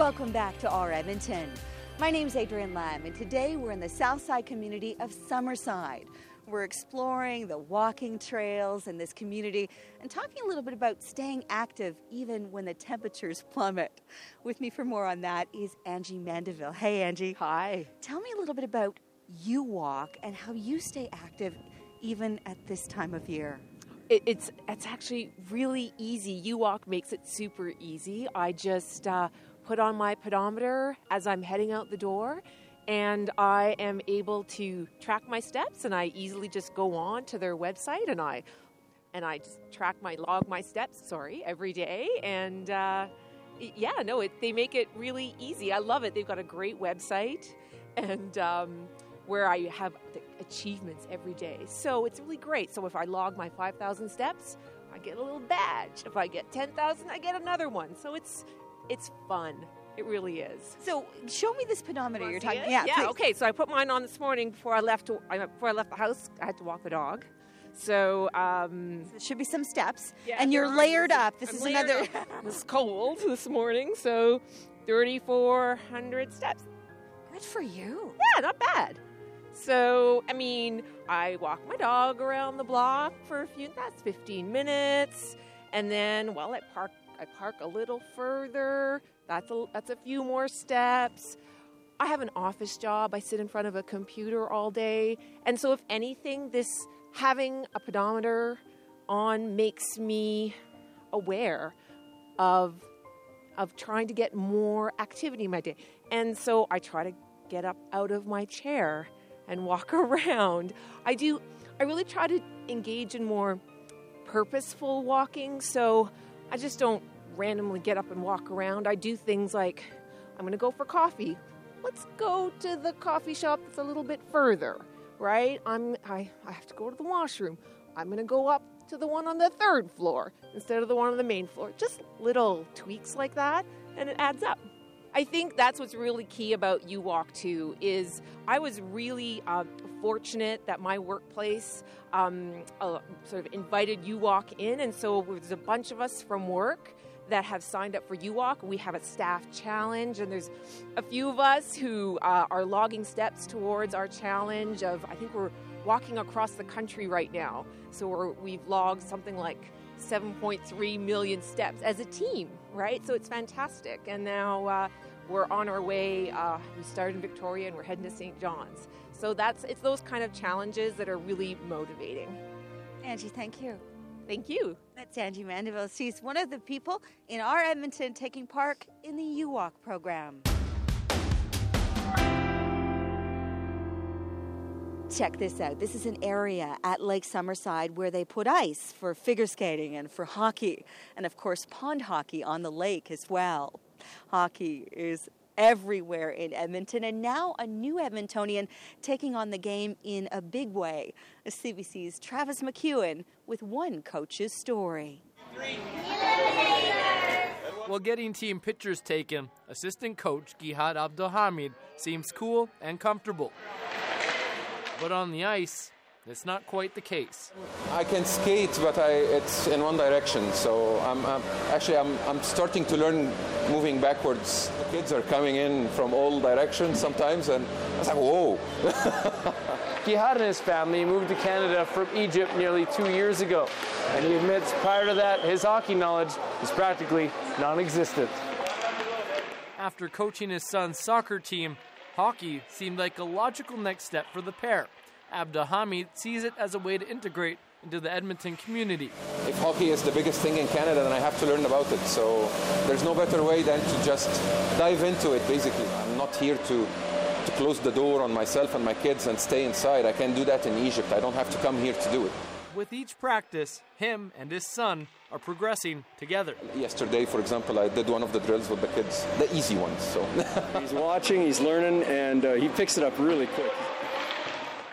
Welcome back to our Edmonton. My name's Adrienne Lamb, and today we're in the Southside community of Summerside. We're exploring the walking trails in this community and talking a little bit about staying active even when the temperatures plummet. With me for more on that is Angie Mandeville. Hey, Angie. Hi. Tell me a little bit about U Walk and how you stay active even at this time of year. It, it's it's actually really easy. U Walk makes it super easy. I just uh, put on my pedometer as I'm heading out the door, and I am able to track my steps. And I easily just go on to their website and I and I just track my log my steps. Sorry, every day and. Uh, yeah, no, it, they make it really easy. I love it. They've got a great website, and um, where I have achievements every day. So it's really great. So if I log my 5,000 steps, I get a little badge. If I get 10,000, I get another one. So it's it's fun. It really is. So show me this pedometer you you're talking. Yeah, yeah. Please. Okay, so I put mine on this morning before I left. To, before I left the house, I had to walk the dog. So, um, so should be some steps, yeah, and you're layered up. This I'm is another. it's cold this morning, so 3,400 steps. Good for you. Yeah, not bad. So, I mean, I walk my dog around the block for a few. That's 15 minutes, and then, well, I park. I park a little further. That's a that's a few more steps. I have an office job. I sit in front of a computer all day, and so if anything, this having a pedometer on makes me aware of of trying to get more activity in my day. And so I try to get up out of my chair and walk around. I do I really try to engage in more purposeful walking, so I just don't randomly get up and walk around. I do things like I'm going to go for coffee. Let's go to the coffee shop that's a little bit further, right? I'm I, I have to go to the washroom. I'm going to go up to the one on the third floor instead of the one on the main floor. Just little tweaks like that and it adds up. I think that's what's really key about U Walk too. Is I was really uh, fortunate that my workplace um, uh, sort of invited U Walk in, and so there's a bunch of us from work that have signed up for U Walk. We have a staff challenge, and there's a few of us who uh, are logging steps towards our challenge. Of I think we're walking across the country right now, so we have logged something like 7.3 million steps as a team, right? So it's fantastic. And now uh, we're on our way. Uh, we started in Victoria and we're heading to St. John's. So that's it's those kind of challenges that are really motivating. Angie, thank you. Thank you. That's Angie Mandeville. She's one of the people in our Edmonton taking part in the U Walk program. Check this out. This is an area at Lake Summerside where they put ice for figure skating and for hockey, and of course, pond hockey on the lake as well. Hockey is everywhere in Edmonton, and now a new Edmontonian taking on the game in a big way. CBC's Travis McEwen with one coach's story. While getting team pictures taken, assistant coach Gihad Abdelhamid seems cool and comfortable. But on the ice, it's not quite the case. I can skate, but I, it's in one direction. So I'm, I'm, actually I'm, I'm starting to learn moving backwards. The kids are coming in from all directions sometimes, and I was like, whoa. Gihad and his family moved to Canada from Egypt nearly two years ago, and he admits prior to that his hockey knowledge is practically non-existent. After coaching his son's soccer team, Hockey seemed like a logical next step for the pair. Abdelhamid sees it as a way to integrate into the Edmonton community. If hockey is the biggest thing in Canada, then I have to learn about it. So there's no better way than to just dive into it, basically. I'm not here to, to close the door on myself and my kids and stay inside. I can do that in Egypt. I don't have to come here to do it. With each practice, him and his son are progressing together. Yesterday, for example, I did one of the drills with the kids, the easy ones. So he's watching, he's learning, and uh, he picks it up really quick.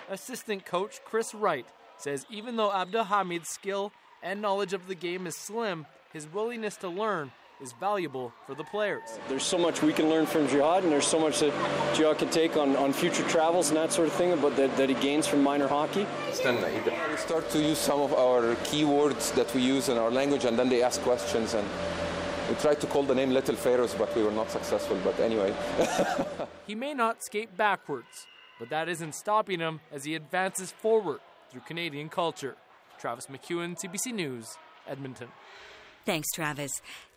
Assistant coach Chris Wright says even though Abdelhamid's skill and knowledge of the game is slim, his willingness to learn is valuable for the players. There's so much we can learn from Gihad, and there's so much that Gihad can take on, on future travels and that sort of thing, but that, that he gains from minor hockey. We start to use some of our keywords that we use in our language, and then they ask questions, and we tried to call the name Little Pharaohs, but we were not successful. But anyway. he may not skate backwards, but that isn't stopping him as he advances forward through Canadian culture. Travis McEwen, CBC News, Edmonton. Thanks, Travis.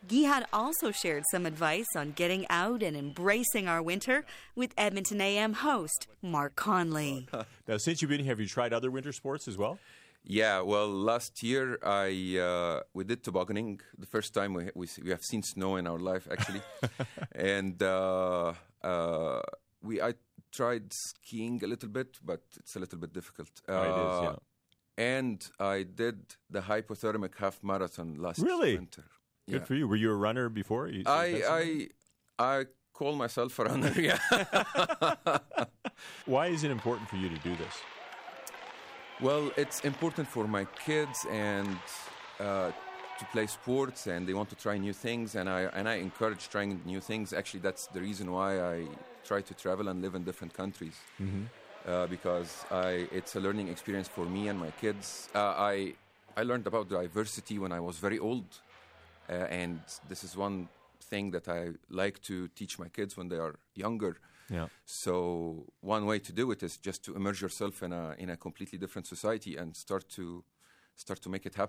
Gihad also shared some advice on getting out and embracing our winter with Edmonton AM host Mark Connolly. now, since you've been here, have you tried other winter sports as well? Yeah, well, last year I uh, we did tobogganing. The first time we we, we have seen snow in our life, actually, and uh, uh, we I tried skiing a little bit, but it's a little bit difficult. Oh, it is, yeah. And I did the hypothermic half marathon last really? winter. Good for you. Were you a runner before? You, I I I call myself a runner. Yeah. Why is it important for you to do this? Well, it's important for my kids and uh, to play sports, and they want to try new things, and I and I encourage trying new things. Actually, that's the reason why I try to travel and live in different countries. Mm-hmm. Uh, because I, it's a learning experience for me and my kids. Uh, I I learned about diversity when I was very old, uh, and this is one thing that I like to teach my kids when they are younger. Yeah. So one way to do it is just to immerse yourself in a in a completely different society and start to start to make it happen.